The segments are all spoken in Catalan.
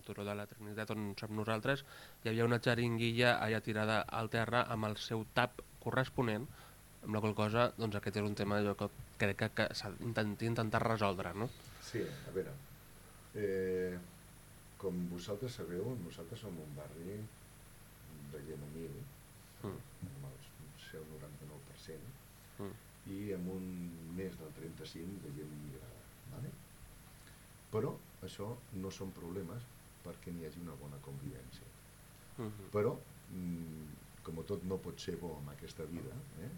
Al Turó de la Trinitat, on som nosaltres, hi havia una xeringuilla allà tirada al terra amb el seu tap corresponent, amb la qual cosa doncs, aquest és un tema jo, que crec que, que s'ha d'intentar resoldre, no? Sí, a veure, eh, com vosaltres sabeu, nosaltres som un barri de gent humil, mm. amb el seu 99%, mm. i amb un més del 35% de gent immigrada. Vale? Però això no són problemes perquè n'hi hagi una bona convivència. Mm -hmm. Però, mm, com tot no pot ser bo en aquesta vida, eh,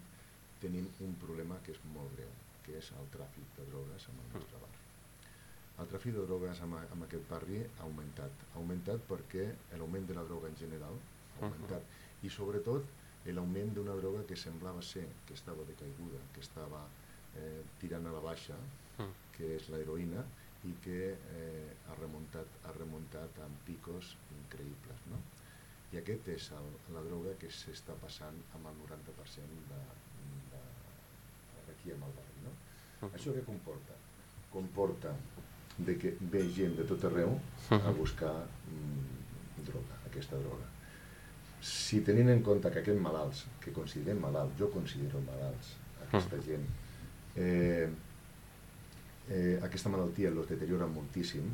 tenim un problema que és molt greu, que és el tràfic de drogues en el mm. nostre barri. El tràfic de drogues en, en aquest barri ha augmentat. Ha augmentat perquè l'augment de la droga en general ha augmentat. Uh -huh. I sobretot l'augment d'una droga que semblava ser que estava decaiguda, que estava eh, tirant a la baixa, uh -huh. que és l'heroïna, i que eh, ha, remuntat, ha remuntat amb picos increïbles. No? I aquest és el, la droga que s'està passant amb el 90% de, aquí amb el barri. No? Uh -huh. Això què comporta? Comporta de que ve gent de tot arreu a buscar mm, droga, aquesta droga. Si tenint en compte que aquests malalts, que considerem malalts, jo considero malalts, aquesta gent, eh, eh, aquesta malaltia els deteriora moltíssim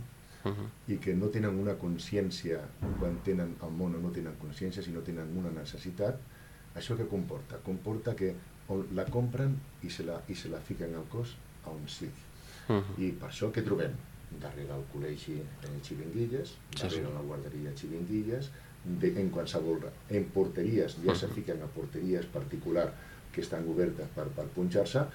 uh -huh. i que no tenen una consciència quan tenen el món no tenen consciència, sinó tenen una necessitat, això què comporta? Comporta que la compren i se la, i se la fiquen al cos a un sigui. Uh -huh. I per això què trobem? Darrere el col·legi eh, xiringuilles, darrere sí, sí. la guarderia xiringuilles, de, en qualsevol... En porteries, ja uh -huh. se fiquen a porteries particular que estan obertes per, per punxar-se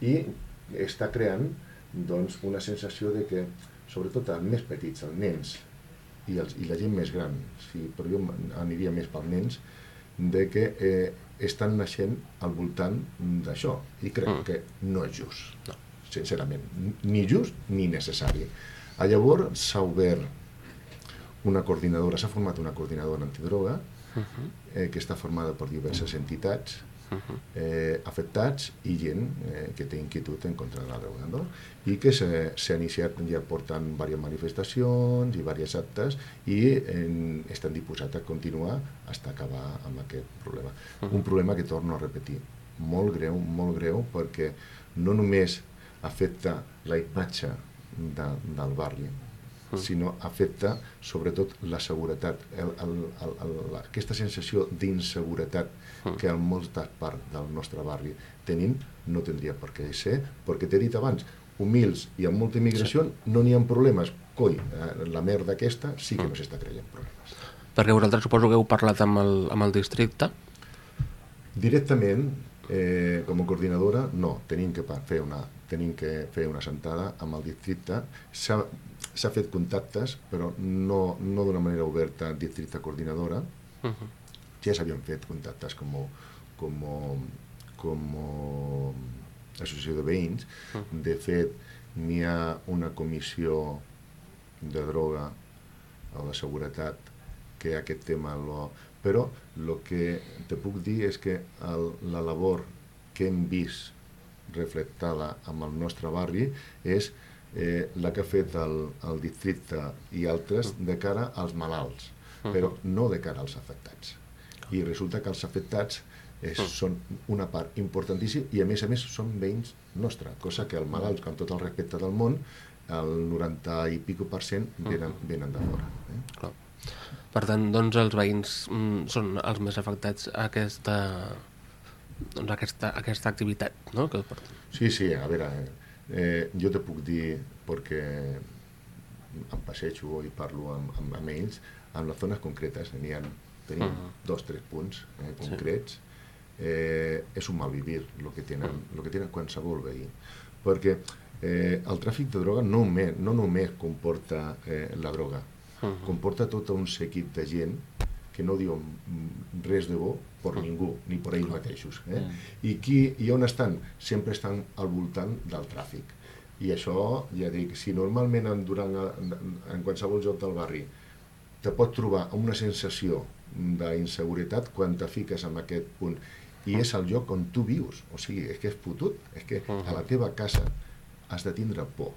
i està creant doncs, una sensació de que, sobretot els més petits, els nens i, els, i la gent més gran, sí, però jo aniria més pels nens, de que eh, estan naixent al voltant d'això i crec mm. que no és just, no. sincerament, ni just ni necessari. A llavors s'ha obert una coordinadora, s'ha format una coordinadora antidroga uh mm-hmm. -huh. eh, que està formada per diverses entitats eh, afectats i gent eh, que té inquietud en contra de no? i que s'ha iniciat ja portant diverses manifestacions i diverses actes i en, estan disposats a continuar fins a acabar amb aquest problema. Uh -huh. Un problema que torno a repetir, molt greu, molt greu, perquè no només afecta la imatge de, del barri, sinó afecta sobretot la seguretat, el, el, el, el, aquesta sensació d'inseguretat que en molta part del nostre barri tenim, no tindria per què ser, perquè t'he dit abans, humils i amb molta immigració sí. no n'hi ha problemes. Coi, eh, la merda aquesta sí que no s'està creient problemes. Perquè vosaltres suposo que heu parlat amb el, amb el districte? Directament, eh, com a coordinadora, no. Tenim que fer una, tenim que fer una sentada amb el districte. S'ha fet contactes, però no, no d'una manera oberta districte coordinadora. Uh -huh. Ja s'havien fet contactes com, com, com associació de veïns. Uh -huh. De fet, n'hi ha una comissió de droga o de seguretat que aquest tema lo... Però el que te puc dir és que el, la labor que hem vist reflectada amb el nostre barri és eh, la que ha fet el, el districte i altres de cara als malalts, però no de cara als afectats. I resulta que els afectats és, són una part importantíssima i a més a més són veïns nostre, cosa que el malalt, amb tot el respecte del món, el 90 i pico per cent venen, venen de fora. Eh? Clar. Per tant, doncs els veïns mm, són els més afectats a aquesta, doncs, aquesta, aquesta activitat, no? Que Sí, sí, a veure, eh, jo te puc dir, perquè em passejo i parlo amb, amb, amb ells, en les zones concretes, n'hi ha, tenim uh -huh. dos, tres punts eh, concrets, sí. eh, és un malvivir el que tenen, el que tenen qualsevol veí. Perquè eh, el tràfic de droga no, me, no només comporta eh, la droga, uh -huh. comporta tot un seguit de gent que no diuen res de bo per ningú, ni per ells mateixos. Eh? I, qui, I on estan? Sempre estan al voltant del tràfic. I això, ja dic, si normalment en, durant, en qualsevol joc del barri te pot trobar una sensació d'inseguretat quan te fiques en aquest punt i és el lloc on tu vius, o sigui, és que és fotut, és que a la teva casa has de tindre por.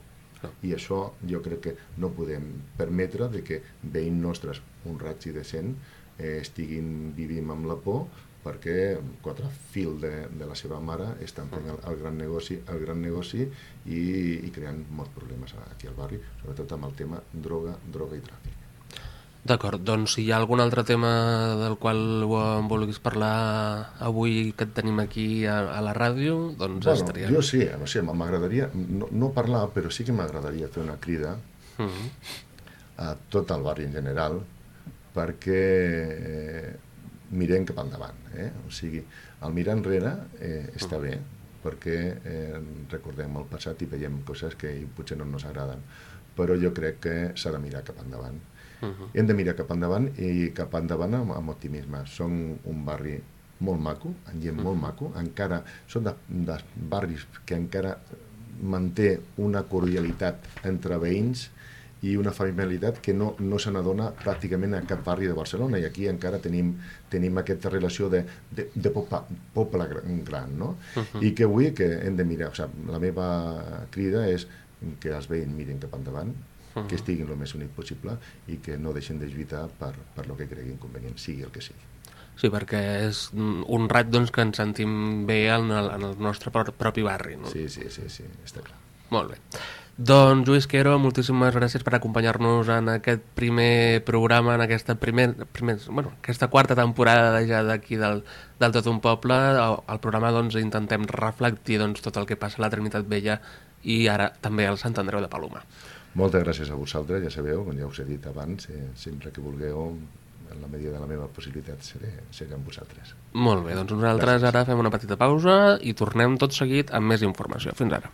I això jo crec que no podem permetre de que veïns nostres honrats i decent eh, estiguin vivint amb la por perquè quatre fil de, de la seva mare estan fent el, el gran negoci, el gran negoci i, i creant molts problemes aquí al barri, sobretot amb el tema droga, droga i tràfic. D'acord, doncs si hi ha algun altre tema del qual em vulguis parlar avui que et tenim aquí a, a la ràdio, doncs bueno, estaria... Jo sí, o sigui, m'agradaria, no, no parlar, però sí que m'agradaria fer una crida uh mhm. -huh. a tot el barri en general perquè eh, mirem cap endavant. Eh? O sigui, el mirar enrere eh, està bé, perquè eh, recordem el passat i veiem coses que potser no ens agraden, però jo crec que s'ha de mirar cap endavant. Uh -huh. Hem de mirar cap endavant i cap endavant amb, amb optimisme. Som un barri molt maco, amb gent uh -huh. molt maco, encara són de, de barris que encara manté una cordialitat entre veïns i una familiaritat que no, no se n'adona pràcticament a cap barri de Barcelona i aquí encara tenim, tenim aquesta relació de, de, de poble, poble gran, no? Uh -huh. I que avui que hem de mirar, o sigui, la meva crida és que els veïns mirin cap endavant, uh -huh. que estiguin el més unit possible i que no deixin de lluitar per, per lo que creguin convenient, sigui el que sigui. Sí, perquè és un rat doncs, que ens sentim bé en el, en el nostre propi barri. No? Sí, sí, sí, sí, està clar. Molt bé. Doncs Lluís Quero, moltíssimes gràcies per acompanyar-nos en aquest primer programa, en aquesta, primer, primer, bueno, aquesta quarta temporada ja d'aquí del, del Tot un Poble. Al programa doncs, intentem reflectir doncs, tot el que passa a la Trinitat Vella i ara també al Sant Andreu de Paloma. Moltes gràcies a vosaltres, ja sabeu, com ja us he dit abans, eh, sempre que vulgueu en la medida de la meva possibilitat seré, seré amb vosaltres. Molt bé, doncs nosaltres gràcies. ara fem una petita pausa i tornem tot seguit amb més informació. Fins ara.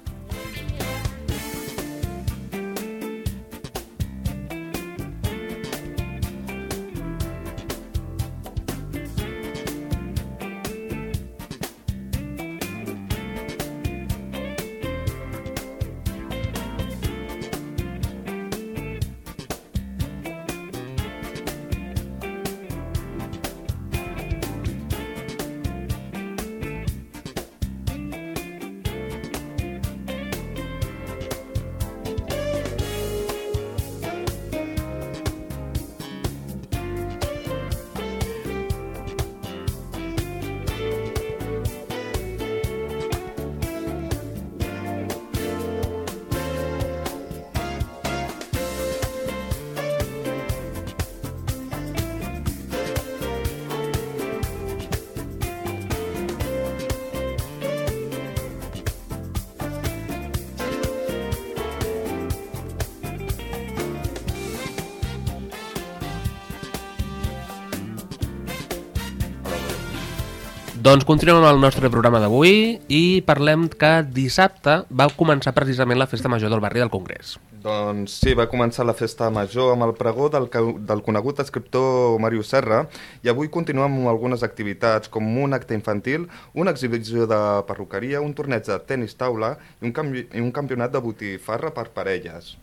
Doncs continuem amb el nostre programa d'avui i parlem que dissabte va començar precisament la festa major del barri del Congrés. Doncs sí, va començar la festa major amb el pregó del, del conegut escriptor Mario Serra i avui continuem amb algunes activitats com un acte infantil, una exhibició de perruqueria, un torneig de tennis taula i un, i un campionat de botifarra per parelles.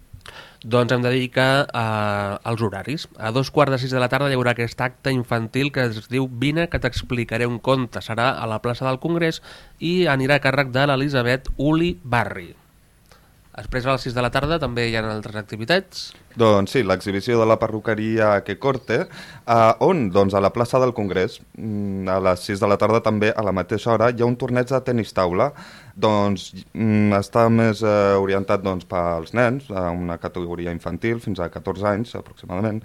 Doncs hem de dir que eh, els horaris. A dos quarts de sis de la tarda hi haurà aquest acte infantil que es diu Vine que t'explicaré un conte. Serà a la plaça del Congrés i anirà a càrrec de l'Elisabet Uli Barri. Després a les 6 de la tarda també hi ha altres activitats. Doncs sí, l'exhibició de la perruqueria que corte, eh, on? Doncs a la plaça del Congrés, mm, a les 6 de la tarda també, a la mateixa hora, hi ha un torneig de tenis taula. Doncs mm, està més eh, orientat doncs, pels nens, a una categoria infantil, fins a 14 anys aproximadament.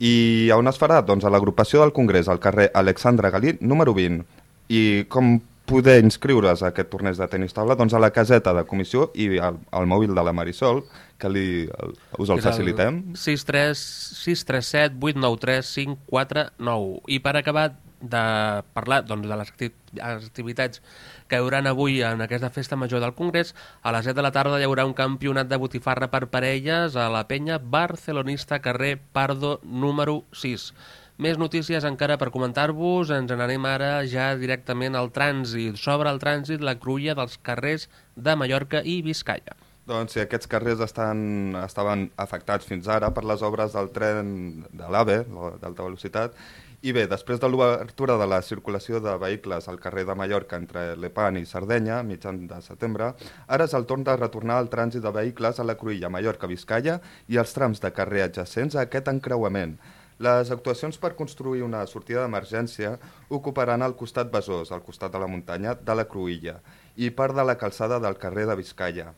I on es farà? Doncs a l'agrupació del Congrés, al carrer Alexandre Galí, número 20. I com poder inscriure's a aquest torneig de tenis taula doncs a la caseta de comissió i al, al mòbil de la Marisol, que li, el, us el facilitem. 63637 893 549. I per acabar de parlar doncs, de les activitats que hi haurà avui en aquesta festa major del Congrés, a les 7 de la tarda hi haurà un campionat de botifarra per parelles a la penya barcelonista carrer Pardo número 6. Més notícies encara per comentar-vos. Ens n'anem ara ja directament al trànsit. Sobre el trànsit, la cruïlla dels carrers de Mallorca i Vizcaya. Doncs sí, aquests carrers estan, estaven afectats fins ara per les obres del tren de l'AVE, d'alta velocitat, i bé, després de l'obertura de la circulació de vehicles al carrer de Mallorca entre Lepan i Sardenya, mitjan de setembre, ara és el torn de retornar al trànsit de vehicles a la Cruïlla, Mallorca-Vizcaya i els trams de carrer adjacents a aquest encreuament. Les actuacions per construir una sortida d'emergència ocuparan el costat Besòs, al costat de la muntanya de la Cruïlla, i part de la calçada del carrer de Vizcaya.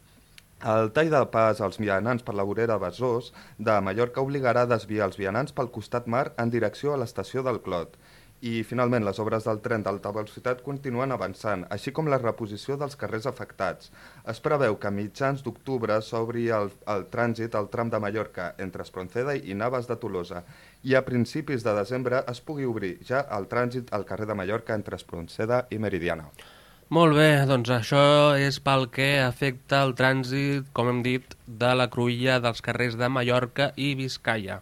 El tall de pas als vianants per la vorera Besòs de Mallorca obligarà a desviar els vianants pel costat mar en direcció a l'estació del Clot. I, finalment, les obres del tren d'alta velocitat continuen avançant, així com la reposició dels carrers afectats. Es preveu que a mitjans d'octubre s'obri el, el trànsit al tram de Mallorca entre Espronceda i Navas de Tolosa i a principis de desembre es pugui obrir ja el trànsit al carrer de Mallorca entre Espronceda i Meridiana. Molt bé, doncs això és pel que afecta el trànsit, com hem dit, de la cruïlla dels carrers de Mallorca i Vizcaya.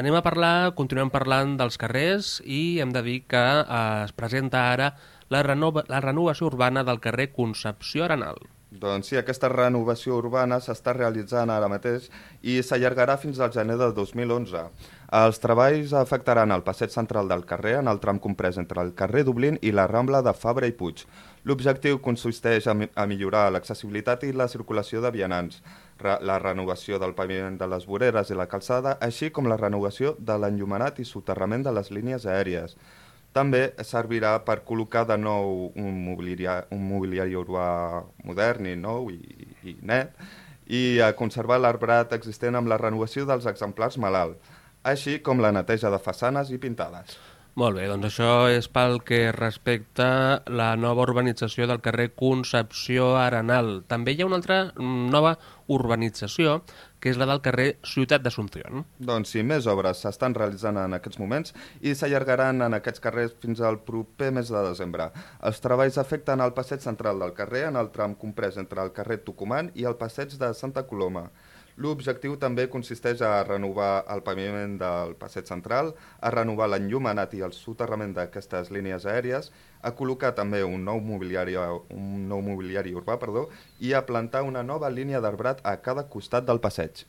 Anem a parlar, continuem parlant dels carrers i hem de dir que eh, es presenta ara la, renova, la renovació urbana del carrer Concepció Arenal. Doncs sí, aquesta renovació urbana s'està realitzant ara mateix i s'allargarà fins al gener de 2011. Els treballs afectaran el passeig central del carrer en el tram comprès entre el carrer Dublín i la Rambla de Fabra i Puig. L'objectiu consisteix a, millorar l'accessibilitat i la circulació de vianants, la renovació del paviment de les voreres i la calçada, així com la renovació de l'enllumenat i soterrament de les línies aèries. També servirà per col·locar de nou un mobiliari, un mobiliari urbà modern i nou i, i net i a conservar l'arbrat existent amb la renovació dels exemplars malalt, així com la neteja de façanes i pintades. Molt bé, doncs això és pel que respecta la nova urbanització del carrer Concepció Arenal. També hi ha una altra mm, nova urbanització, que és la del carrer Ciutat d'Assumpció. Doncs sí, més obres s'estan realitzant en aquests moments i s'allargaran en aquests carrers fins al proper mes de desembre. Els treballs afecten el passeig central del carrer en el tram comprès entre el carrer Tucumán i el passeig de Santa Coloma. L'objectiu també consisteix a renovar el paviment del passeig central, a renovar l'enllumenat i el soterrament d'aquestes línies aèries, a col·locar també un nou mobiliari, un nou mobiliari urbà perdó, i a plantar una nova línia d'arbrat a cada costat del passeig.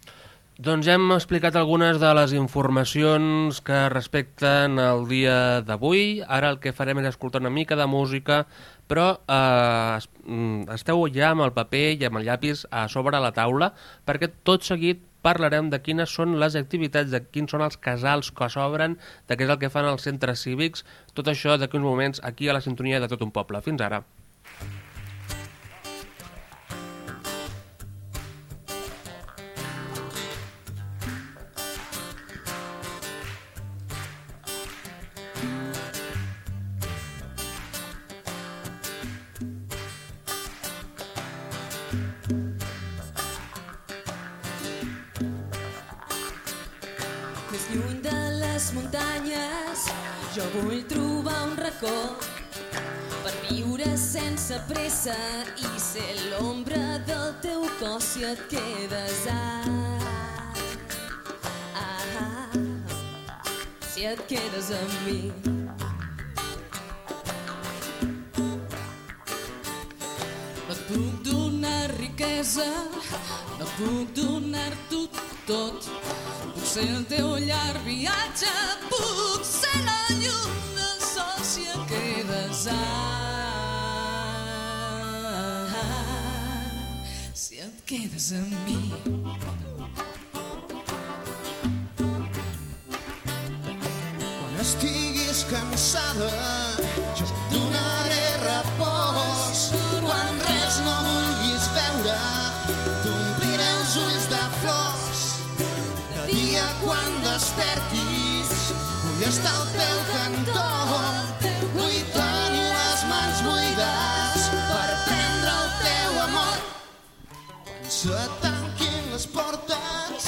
Doncs hem explicat algunes de les informacions que respecten el dia d'avui. Ara el que farem és escoltar una mica de música però eh, mm, esteu ja amb el paper i amb el llapis a sobre la taula perquè tot seguit parlarem de quines són les activitats, de quins són els casals que s'obren, de què és el que fan els centres cívics, tot això d'aquí uns moments aquí a la sintonia de tot un poble. Fins ara. Sense pressa i ser l'ombra del teu cos si et quedes ah, ah, si et quedes amb mi. No puc donar riquesa no puc donar-t'ho tot ser el teu llarg viatge puc ser la llum del sol si et quedes ah, quedes amb mi. Quan estiguis cansada, estar al teu cantó. Vull tenir les mans buides per prendre el teu amor se tanquin les portes,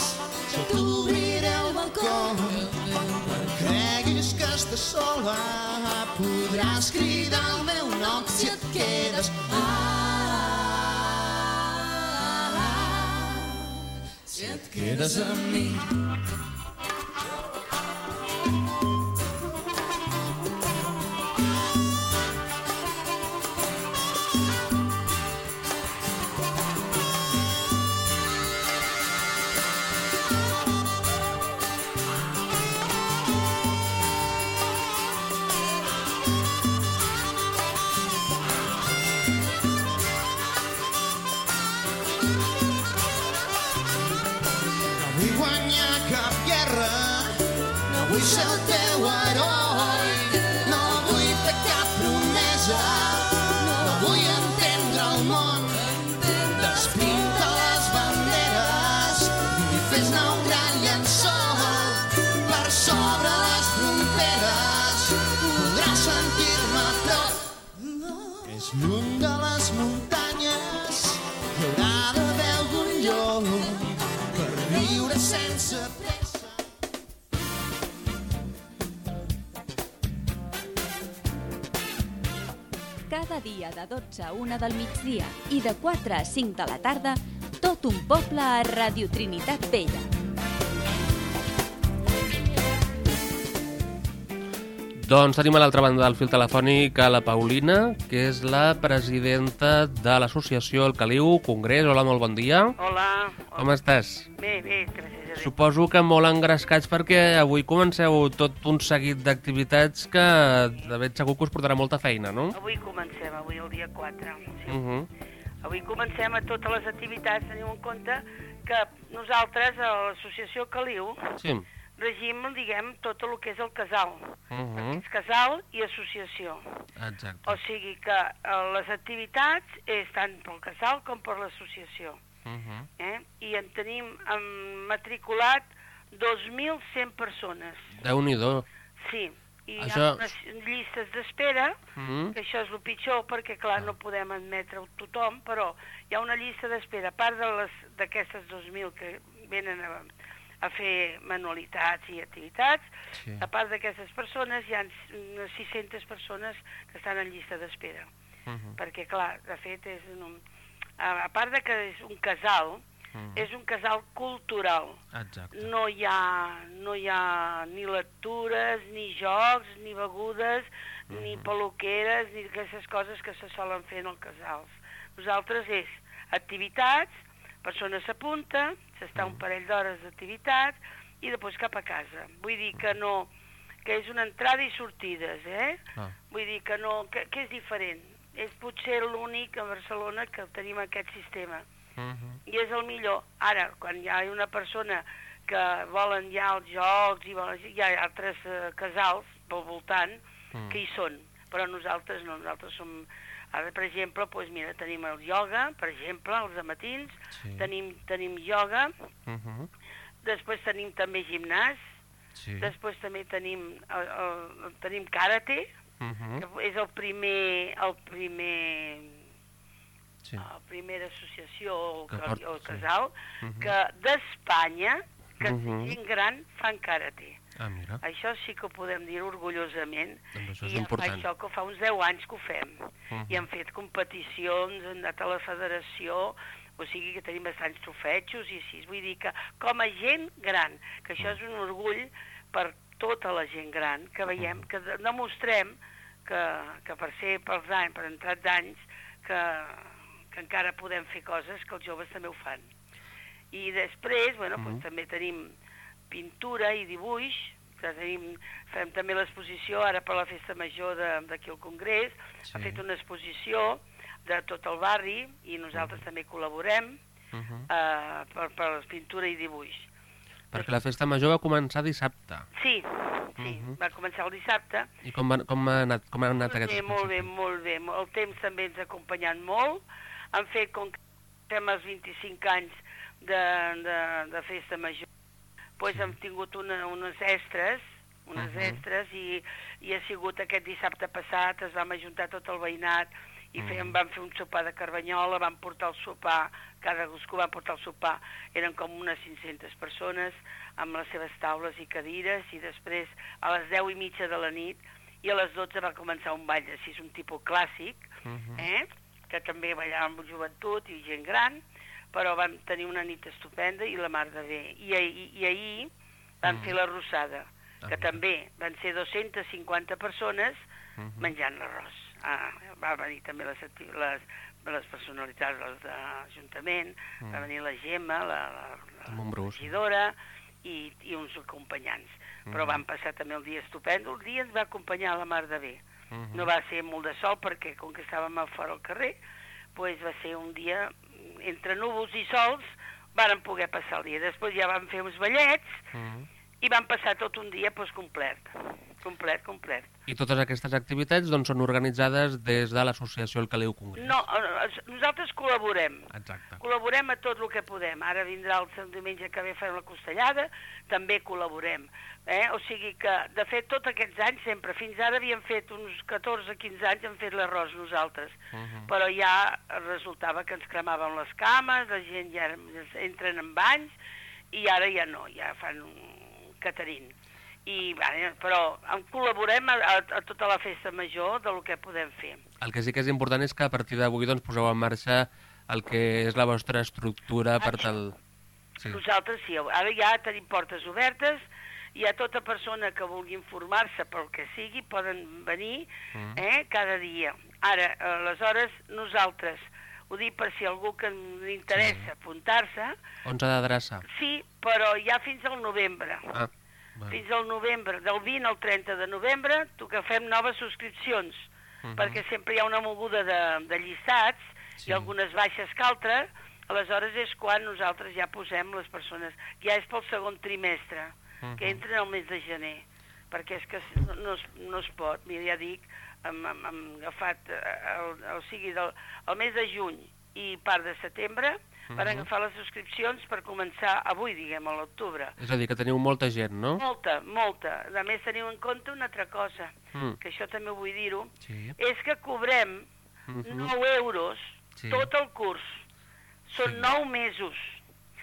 jo t'obriré el balcó. Quan creguis que estàs sola, podràs cridar el meu nom si et quedes. Ah, si et quedes amb mi. 12 a 1 del migdia i de 4 a 5 de la tarda, tot un poble a Radio Trinitat Vella. Doncs tenim a l'altra banda del fil telefònic a la Paulina, que és la presidenta de l'associació El Caliu Congrés. Hola, molt bon dia. Hola. Com estàs? Suposo que molt engrescats perquè avui comenceu tot un seguit d'activitats que de ben segur que us portarà molta feina, no? Avui comencem, avui el dia 4. Sí. Uh -huh. Avui comencem a totes les activitats. Teniu en compte que nosaltres, a l'associació Caliu, Sí. regim, diguem, tot el que és el casal. Uh -huh. És casal i associació. Exacte. O sigui que eh, les activitats és tant pel casal com per l'associació. Uh -huh. Eh? I en tenim em, matriculat 2.100 persones. Déu-n'hi-do. Sí. I Això- hi ha unes llistes d'espera Uh -huh. que això és el pitjor perquè, clar, no podem admetre tothom, però hi ha una llista d'espera, a part d'aquestes 2.000 que venen a, a fer manualitats i activitats, Sí. a part d'aquestes persones hi ha unes 600 persones que estan en llista d'espera, Uh -huh. perquè, clar, de fet, és un, a, part de que és un casal, Mhm. és un casal cultural, Exacte. no hi ha, no hi ha ni lectures, ni jocs, ni begudes, ni peluqueres, ni aquestes coses que se solen fer en els casals. Nosaltres és activitats, persona s'apunta, s'està un parell d'hores d'activitat i després cap a casa. Vull dir que no, que és una entrada i sortides, eh? Ah. Vull dir que no, que, que és diferent. És potser l'únic a Barcelona que tenim aquest sistema Uh -huh. i és el millor. Ara, quan hi ha una persona que volen ja els jocs i volen, hi ha altres eh, casals pel voltant Mm. que hi són, però nosaltres no, nosaltres som... Ara, per exemple, doncs mira, tenim el ioga, per exemple, els matins, Sí. tenim, tenim ioga, Uh -huh. després tenim també gimnàs, Sí. després també tenim, el, el, tenim karate, Uh -huh. que és el primer, el primer Sí. la primera associació o, Que ca- porta- o sí. casal Mhm. que d'Espanya que Mhm. gent gran fan karate. Ah, mira. Això sí que ho podem dir orgullosament. Doncs això és I important. això que fa uns 10 anys que ho fem. Mhm. I hem fet competicions, hem anat a la federació, o sigui que tenim bastants trofetxos i així. Vull dir que com a gent gran, que això és un orgull per tota la gent gran, que veiem, que de- demostrem que, que per ser pels anys, per entrar d'anys, que, que encara podem fer coses que els joves també ho fan. I després, bueno, Mhm. doncs, també tenim pintura i dibuix, que tenim, fem també l'exposició ara per la festa major d'aquí al Congrés, Sí. ha fet una exposició de tot el barri i nosaltres també col·laborem Uh -huh. eh, per, per pintura i dibuix. Perquè la festa major va començar dissabte. Sí, sí, Mhm. va començar el dissabte. I com, va, com, ha, anat, com ha anat Molt aquest bé, molt bé, molt bé. El temps també ens ha acompanyat molt. Han fet, com que fem els 25 anys de, de, de festa major, doncs hem tingut una, unes extres, unes Mhm. extres, i, i ha sigut aquest dissabte passat, es vam ajuntar tot el veïnat, i fèiem, vam fer un sopar de carbanyola, vam portar el sopar, cadascú va portar el sopar, eren com unes 500 persones, amb les seves taules i cadires, i després a les 10 i mitja de la nit, i a les 12 va començar un ball sis, un tipus clàssic, Mhm. eh? que també ballàvem amb joventut i gent gran, però vam tenir una nit estupenda i la mar de bé. I, ahir- i ahir vam Mhm. fer la rossada, Ah, que mira. també van ser 250 persones Mhm. menjant l'arròs. Ah, va venir també les, les, les personalitats les de l'Ajuntament, va venir la Gemma, la, la, la regidora i, i uns acompanyants. Però Mhm. vam passar també el dia estupendo. El dia ens va acompanyar la mar de bé. Mhm. No va ser molt de sol perquè com que estàvem a fora al carrer, doncs va ser un dia entre núvols i sols varen poder passar el dia. Després ja vam fer uns ballets Mhm. i vam passar tot un dia doncs, complet, complet, complet. I totes aquestes activitats doncs, són organitzades des de l'associació El Caliu Congrés. No, eh, nosaltres col·laborem, Exacte. col·laborem a tot el que podem. Ara vindrà el sant diumenge que ve farem la costellada, també col·laborem. Eh? O sigui que, de fet, tots aquests anys sempre, fins ara havíem fet uns 14-15 anys, hem fet l'arròs nosaltres, Uh -huh. però ja resultava que ens cremaven les cames, la gent ja entren en banys, i ara ja no, ja fan un caterín. I, bueno, però en col·laborem a, a, a tota la festa major del que podem fer. El que sí que és important és que a partir d'avui doncs, poseu en marxa el que és la vostra estructura per tal... Sí. Nosaltres sí, ara ja tenim portes obertes, i a tota persona que vulgui informar-se pel que sigui poden venir Mm. eh, cada dia. Ara, aleshores, nosaltres, ho dic per si algú que li interessa apuntar-se, On s'ha d'adreçar? sí, però ja fins al novembre. Ah, bueno. Fins al novembre, del 20 al 30 de novembre, tu que fem noves subscripcions, Mhm. perquè sempre hi ha una moguda de, de llistats Sí. i algunes baixes que altres, aleshores és quan nosaltres ja posem les persones, ja és pel segon trimestre, que Mhm. entren al mes de gener, perquè és que no, no, es, no es pot, mira, ja dic, hem, hem, hem agafat, eh, el, el, o sigui, del, el mes de juny i part de setembre, per Mhm. agafar les subscripcions per començar avui, diguem, a l'octubre. És a dir, que teniu molta gent, no? Molta, molta. A més, teniu en compte una altra cosa, Mm. que això també vull dir-ho, Sí. és que cobrem Mhm. 9 euros Sí. tot el curs. Són Sí. 9 mesos.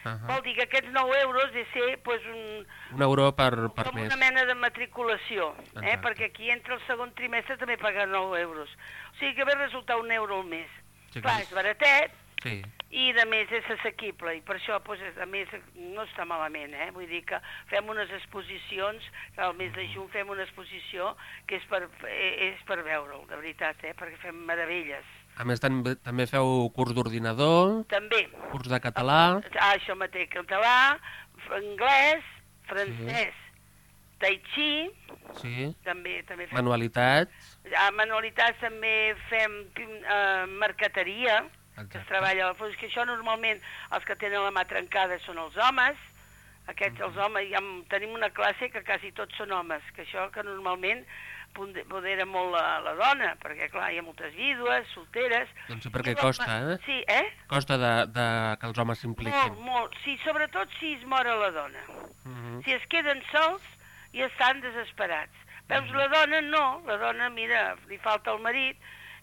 Uh Vol dir que aquests 9 euros de ser pues, un, Un euro per, per com mes. una mena de matriculació, eh? Perquè aquí entre el segon trimestre també pagar 9 euros. O sigui que ve resultar un euro al mes. Sí, Clar, és baratet, Sí. i de més és assequible i per això pues, a més no està malament eh? vull dir que fem unes exposicions al mes de juny fem una exposició que és per, eh, és per veure'l de veritat eh? perquè fem meravelles. A més, també, també feu curs d'ordinador, també. curs de català... ah, això mateix català anglès francès tai chi Sí. també, també fem Manualitats... a manualitats també fem eh, marqueteria que es Exacte. treballa al fons, que això normalment els que tenen la mà trencada són els homes, aquests, els homes, ja tenim una classe que quasi tots són homes, que això que normalment pondera molt la, la dona, perquè clar, hi ha moltes vídues, solteres... Doncs sí, perquè I la- costa, eh? Sí, eh? Costa de, de que els homes Molt, s'impliquin. molt, sí, sobretot si es mor la dona. Mhm. Si es queden sols i estan desesperats. Veus, la dona no, la dona, mira, li falta el marit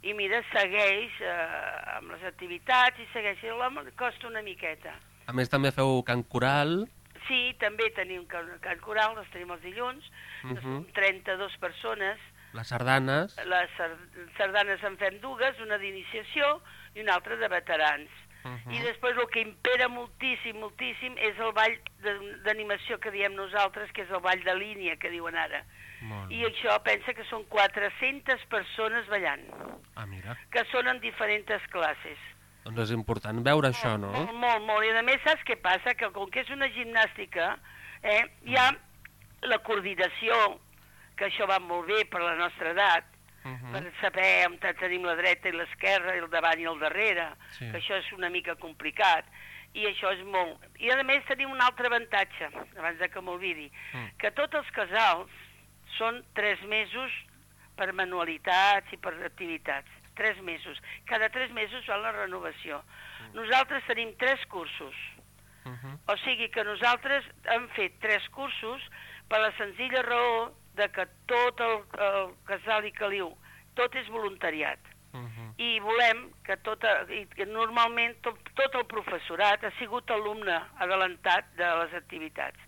i mira, segueix eh, amb les activitats i segueix. I l'home li costa una miqueta. A més, també feu cant coral... Sí, també tenim can, can coral, les tenim els dilluns, uh Mhm. 32 persones, les sardanes... les sar- sardanes en fem dues, una d'iniciació i una altra de veterans. Mhm. I després el que impera moltíssim, moltíssim, és el ball de- d'animació que diem nosaltres, que és el ball de línia, que diuen ara. Molt I això pensa que són 400 persones ballant, Ah, mira. que són en diferents classes. Doncs és important veure això, no? Molt, molt, molt. I a més, saps què passa? Que com que és una gimnàstica, eh, hi ha la coordinació, que això va molt bé per la nostra edat, Mhm. per saber on tenim la dreta i l'esquerra, i el davant i el darrere, Sí. que això és una mica complicat, i això és molt... I a més tenim un altre avantatge, abans de que m'olvidi, Mm. que tots els casals són tres mesos per manualitats i per activitats. Tres mesos. Cada tres mesos fa la renovació. Nosaltres tenim tres cursos. Mhm. O sigui que nosaltres hem fet tres cursos per la senzilla raó de que tot el, el casal i caliu, tot és voluntariat. Mhm. I volem que, tota, i que normalment tot, tot el professorat ha sigut alumne adelantat de les activitats.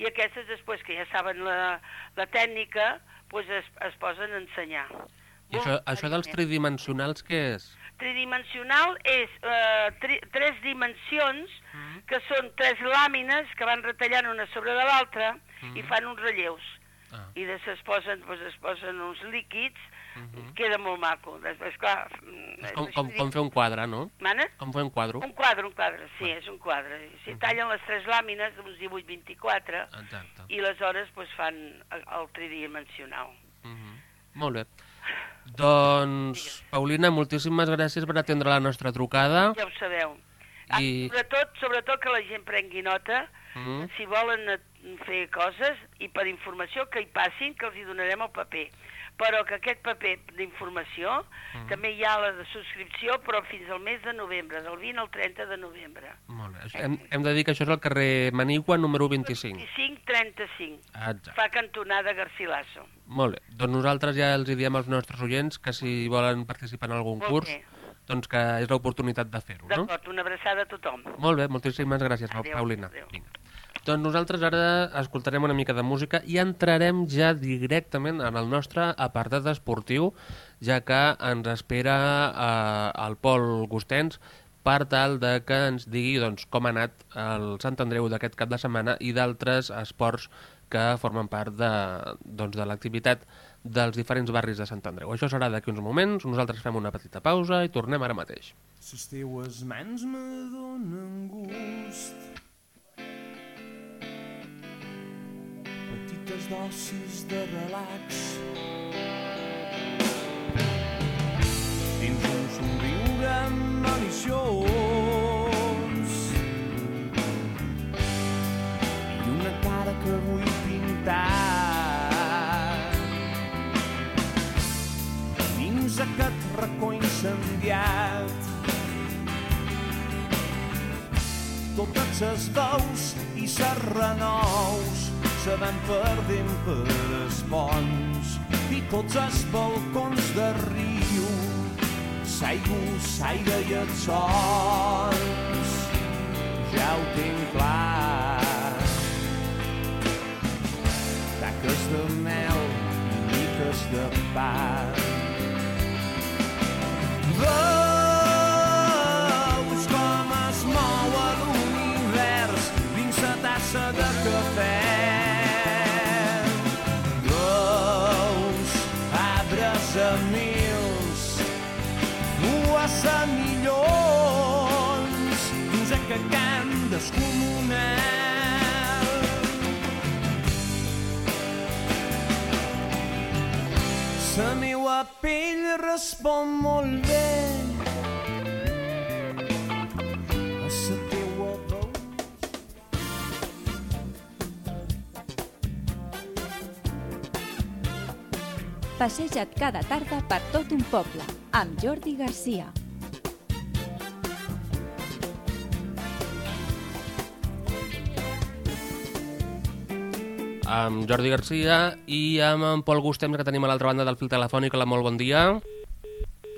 I aquestes, després que ja saben la, la tècnica, doncs es, es posen a ensenyar. I això, això dels tridimensionals què és? Tridimensional és eh, tri, tres dimensions, que són tres làmines que van retallant una sobre de l'altra i fan uns relleus. Ah. I després es posen, doncs, es posen uns líquids, Mhm. queda molt maco. Després, clar... És com, com, com fer un quadre, no? Mana? Com fer un quadre. Un quadre, un quadre, sí, és un quadre. Si tallen les tres làmines, uns 18-24, Exacte. i aleshores doncs, fan el, el tridimensional. Mhm. Molt bé. Doncs, Paulina, moltíssimes gràcies per atendre la nostra trucada. Ja ho sabeu. Ah, I- sobretot, sobretot que la gent prengui nota Mm. si volen eh, fer coses i per informació que hi passin, que els hi donarem el paper. Però que aquest paper d'informació Mm. també hi ha la de subscripció, però fins al mes de novembre, del 20 al 30 de novembre. Molt bé. Hem, hem de dir que això és el carrer Manigua número 25. 25-35. Exacte. Fa cantonada Garcilaso. Molt bé. Doncs nosaltres ja els diem als nostres oients que si volen participar en algun Molt curs, bé. Doncs que és l'oportunitat de fer-ho, no? D'acord, una abraçada a tothom. Molt bé, moltíssimes gràcies, Adéu, Paulina. adéu. Vinga. Doncs nosaltres ara escoltarem una mica de música i entrarem ja directament en el nostre apartat esportiu, ja que ens espera eh, el Pol Gustens per tal de que ens digui doncs, com ha anat el Sant Andreu d'aquest cap de setmana i d'altres esports que formen part de, doncs, de l'activitat dels diferents barris de Sant Andreu. Això serà d'aquí uns moments, nosaltres fem una petita pausa i tornem ara mateix. Les teues mans me donen gust Petites dosis de relax Dins un somriure maliciós aquest racó incendiat. Totes les veus i les renous se van perdent per els ponts i tots els balcons de riu s'aigua, s'aire i els sons ja ho tinc clar. Taques de mel i miques de pa Veus com es mou l'univers dins la tassa de cafè. Veus arbres a mils, nues a milions, dins aquest camp descomunal. Pell respon molt bé. Passeja't cada tarda per tot un poble, amb Jordi Garcia. Amb Jordi Garcia i amb en Pol Gustems, que tenim a l'altra banda del fil telefònic. Hola, molt bon dia.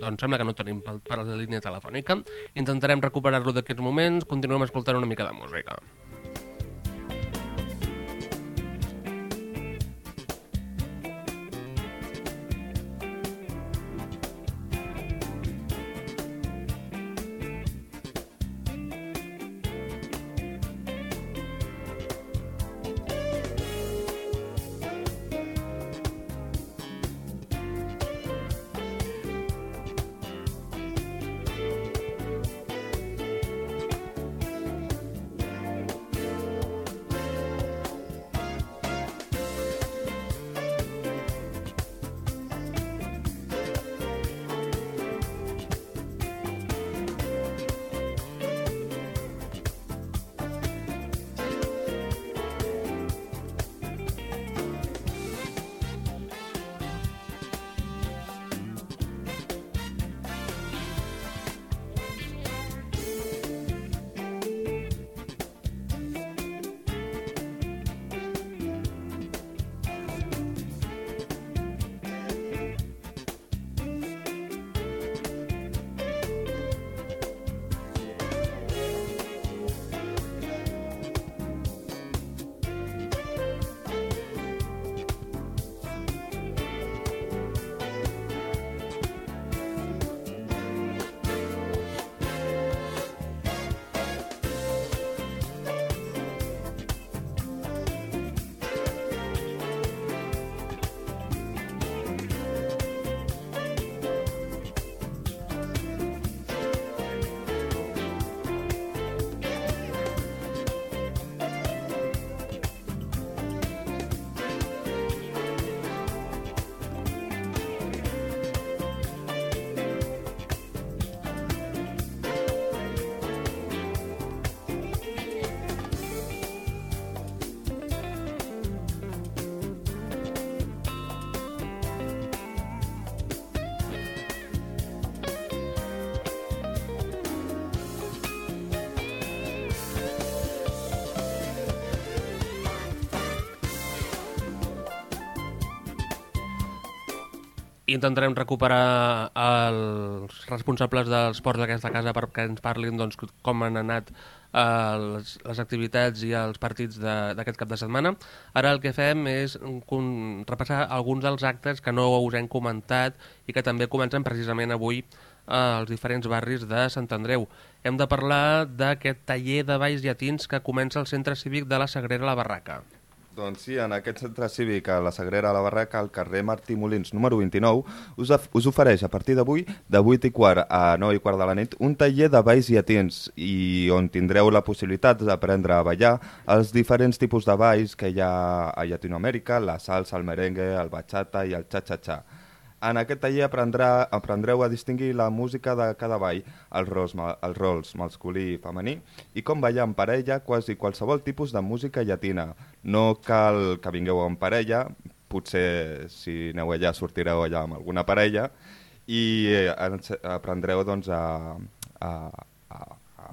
Doncs sembla que no tenim per la línia telefònica. Intentarem recuperar-lo d'aquests moments. Continuem escoltant una mica de música. Intentarem recuperar els responsables dels ports d'aquesta casa perquè ens parlin doncs, com han anat eh, les, les activitats i els partits d'aquest cap de setmana. Ara el que fem és con- repassar alguns dels actes que no us hem comentat i que també comencen precisament avui als diferents barris de Sant Andreu. Hem de parlar d'aquest taller de balls llatins que comença al Centre Cívic de la Sagrera La Barraca. Doncs sí, en aquest centre cívic a la Sagrera a la Barraca, al carrer Martí Molins número 29, us, us ofereix a partir d'avui, de 8 i quart a 9 i quart de la nit, un taller de balls llatins i on tindreu la possibilitat d'aprendre a ballar els diferents tipus de balls que hi ha a Llatinoamèrica, la salsa, el merengue, el bachata i el cha-cha-cha. En aquest taller aprendrà, aprendreu a distingir la música de cada ball, els rols, els rols masculí i femení, i com ballar en parella quasi qualsevol tipus de música llatina. No cal que vingueu en parella, potser si aneu allà sortireu allà amb alguna parella, i eh, aprendreu doncs, a, a, a, a,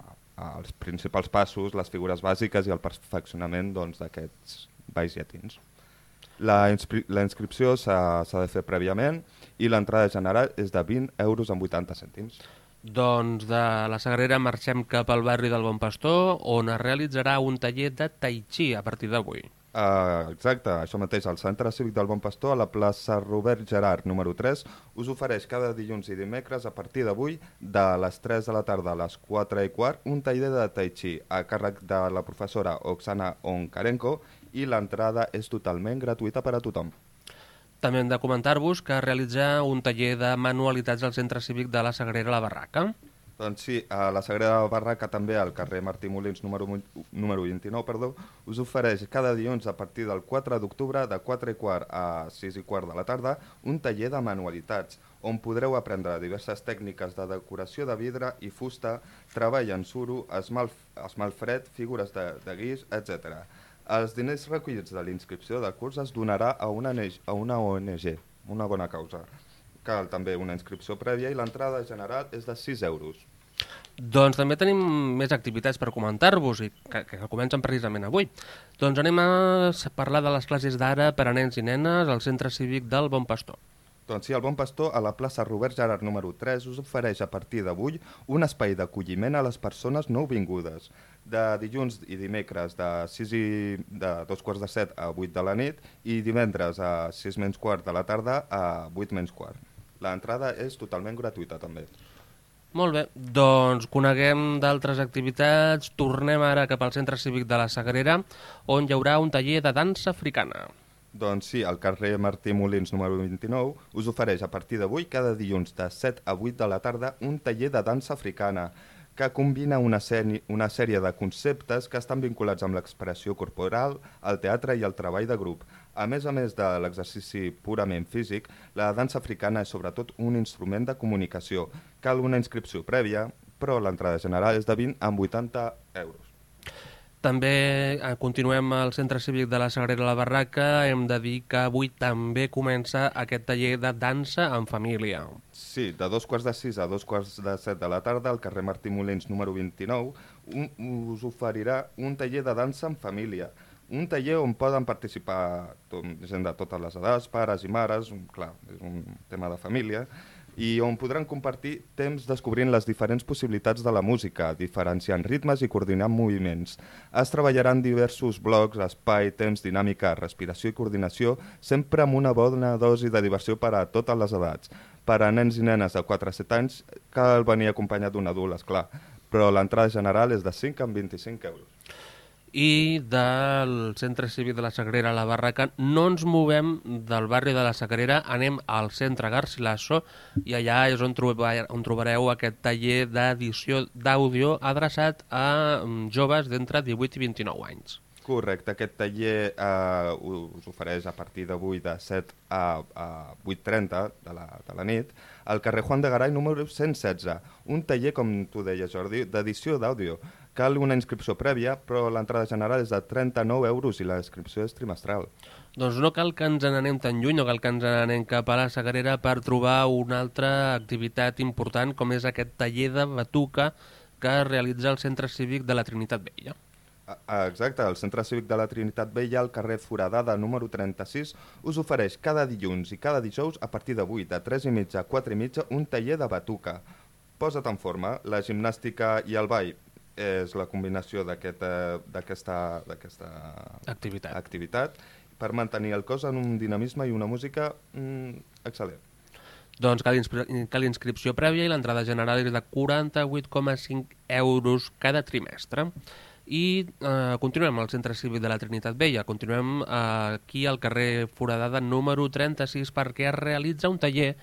als principals passos, les figures bàsiques i el perfeccionament doncs, d'aquests balls llatins. La, inscri la inscripció s'ha de fer prèviament i l'entrada general és de 20 euros amb 80 cèntims. Doncs de la Sagrera marxem cap al barri del Bon Pastor, on es realitzarà un taller de Tai Chi a partir d'avui. Uh, exacte, això mateix, el Centre Cívic del Bon Pastor, a la plaça Robert Gerard, número 3, us ofereix cada dilluns i dimecres, a partir d'avui, de les 3 de la tarda a les 4 i quart, un taller de Tai Chi a càrrec de la professora Oksana Onkarenko i l'entrada és totalment gratuïta per a tothom. També hem de comentar-vos que realitza un taller de manualitats al Centre Cívic de la Sagrera La Barraca. Doncs sí, a la Sagrada Barraca també, al carrer Martí Molins número, número 29, perdó, us ofereix cada dilluns a partir del 4 d'octubre de 4 i quart a 6 i quart de la tarda un taller de manualitats on podreu aprendre diverses tècniques de decoració de vidre i fusta, treball en suro, esmalt, esmalt fred, figures de, de guix, etc. Els diners recollits de l'inscripció del curs es donarà a una, a una ONG, una bona causa. Cal també una inscripció prèvia i l'entrada general és de 6 euros. Doncs també tenim més activitats per comentar-vos i que, que comencen precisament avui. Doncs anem a parlar de les classes d'ara per a nens i nenes al Centre Cívic del Bon Pastor. Doncs sí, el Bon Pastor, a la plaça Robert Gerard número 3, us ofereix a partir d'avui un espai d'acolliment a les persones nouvingudes. De dilluns i dimecres de 6 i de dos quarts de 7 a 8 de la nit i divendres a 6 menys quart de la tarda a 8 menys quart. L'entrada és totalment gratuïta també. Molt bé, doncs coneguem d'altres activitats. Tornem ara cap al Centre Cívic de la Sagrera, on hi haurà un taller de dansa africana. Doncs sí, al carrer Martí Molins número 29 us ofereix a partir d'avui cada dilluns de 7 a 8 de la tarda un taller de dansa africana que combina una, una sèrie de conceptes que estan vinculats amb l'expressió corporal, el teatre i el treball de grup. A més a més de l'exercici purament físic, la dansa africana és sobretot un instrument de comunicació. Cal una inscripció prèvia, però l'entrada general és de 20 amb 80 euros. També eh, continuem al Centre Cívic de la Sagrera la Barraca. Hem de dir que avui també comença aquest taller de dansa en família. Sí, de dos quarts de sis a dos quarts de set de la tarda, al carrer Martí Molins número 29, un, us oferirà un taller de dansa en família. Un taller on poden participar tot, gent de totes les edats, pares i mares, un, clar, és un tema de família, i on podran compartir temps descobrint les diferents possibilitats de la música, diferenciant ritmes i coordinant moviments. Es treballaran diversos blocs, espai, temps, dinàmica, respiració i coordinació, sempre amb una bona dosi de diversió per a totes les edats. Per a nens i nenes de 4 a 7 anys cal venir acompanyat d'un adult, és clar, però l'entrada general és de 5 amb 25 euros. I del Centre Cívic de la Sagrera a la Barraca no ens movem del barri de la Sagrera, anem al centre Garcilaso i allà és on, trobar, on trobareu aquest taller d'edició d'àudio adreçat a mm, joves d'entre 18 i 29 anys. Correcte, aquest taller eh, us ofereix a partir d'avui de 7 a, a 8.30 de la, de la nit al carrer Juan de Garay número 116, un taller, com tu deies Jordi, d'edició d'àudio. Cal una inscripció prèvia, però l'entrada general és de 39 euros i la inscripció és trimestral. Doncs no cal que ens n'anem tan lluny, no cal que ens n'anem cap a la Sagrera per trobar una altra activitat important com és aquest taller de batuca que realitza al Centre Cívic de la Trinitat Vella. Ah, Exacte, el Centre Cívic de la Trinitat Vella, al carrer Foradada número 36, us ofereix cada dilluns i cada dijous a partir de 8, de 3 i mitja a 4 i mitja, un taller de batuca. Posa't en forma, la gimnàstica i el ball és la combinació d'aquest, d'aquesta Activitat. activitat per mantenir el cos en un dinamisme i una música mm, excel·lent. Doncs cal, cal inscripció prèvia i l'entrada general és de 48,5 euros cada trimestre. I eh, continuem al Centre Cívic de la Trinitat Vella. Continuem eh, aquí al carrer Foradada número 36 perquè es realitza un taller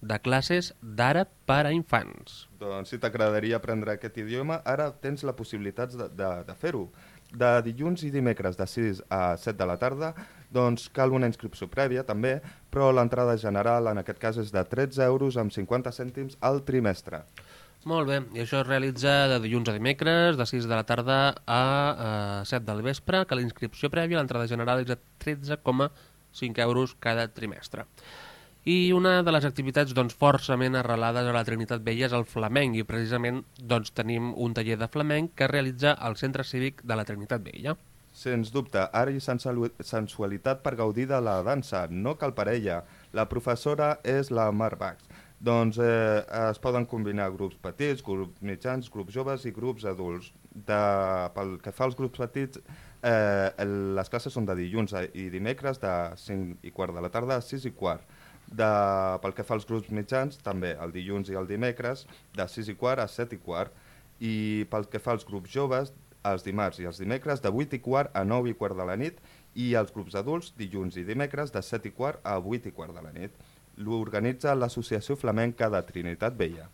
de classes d'àrab per a infants. Doncs si t'agradaria aprendre aquest idioma, ara tens la possibilitat de, de, de fer-ho. De dilluns i dimecres de 6 a 7 de la tarda, doncs cal una inscripció prèvia també, però l'entrada general en aquest cas és de 13 euros amb 50 cèntims al trimestre. Molt bé, i això es realitza de dilluns a dimecres, de 6 de la tarda a eh, 7 del vespre, que la inscripció prèvia, l'entrada general és de 13,5 euros cada trimestre. I una de les activitats doncs, forçament arrelades a la Trinitat Vella és el flamenc, i precisament doncs, tenim un taller de flamenc que realitza al Centre Cívic de la Trinitat Vella. Sens dubte, art i sensuali- sensualitat per gaudir de la dansa, no cal parella. La professora és la Mar Bax. Doncs eh, es poden combinar grups petits, grups mitjans, grups joves i grups adults. De, pel que fa als grups petits, eh, el, les classes són de dilluns i dimecres de 5 i quart de la tarda a 6 i quart. De, pel que fa als grups mitjans, també el dilluns i el dimecres de 6 i quart a 7 i quart. I pel que fa als grups joves, els dimarts i els dimecres de 8 i quart a 9 i quart de la nit i els grups adults dilluns i dimecres de 7 i quart a 8 i quart de la nit. L'organitza l'Associació Flamenca de Trinitat Vella.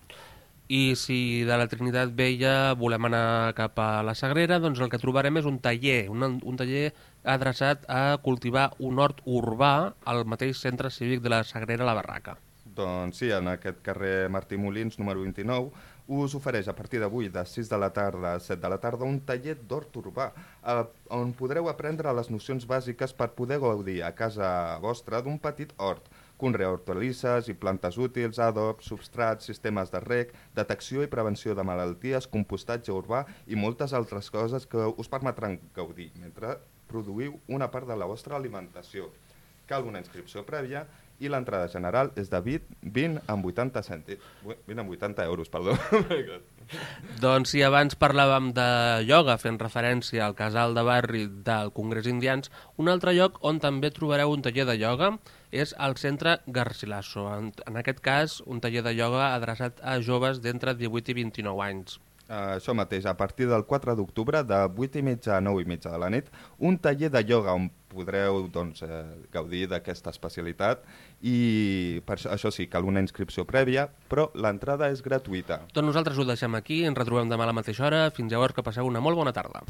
I si de la Trinitat Vella volem anar cap a la Sagrera, doncs el que trobarem és un taller, un, un taller adreçat a cultivar un hort urbà al mateix centre cívic de la Sagrera La Barraca. Doncs sí, en aquest carrer Martí Molins, número 29, us ofereix a partir d'avui, de 6 de la tarda a 7 de la tarda, un taller d'hort urbà, eh, on podreu aprendre les nocions bàsiques per poder gaudir a casa vostra d'un petit hort, conrear hortalisses i plantes útils, adobs, substrats, sistemes de rec, detecció i prevenció de malalties, compostatge urbà i moltes altres coses que us permetran gaudir mentre produïu una part de la vostra alimentació. Cal una inscripció prèvia i l'entrada general és de 20, 20 amb 80 cèntims. 20 amb 80 euros, perdó. Doncs si abans parlàvem de ioga, fent referència al casal de barri del Congrés Indians, un altre lloc on també trobareu un taller de ioga és el centre Garcilaso. En, en aquest cas, un taller de ioga adreçat a joves d'entre 18 i 29 anys. Uh, això mateix, a partir del 4 d'octubre, de 8 i mitja a 9 i mitja de la nit, un taller de ioga on podreu doncs, eh, gaudir d'aquesta especialitat i per això, això sí, cal una inscripció prèvia, però l'entrada és gratuïta. Doncs nosaltres ho deixem aquí, ens retrobem demà a la mateixa hora. Fins llavors, que passeu una molt bona tarda.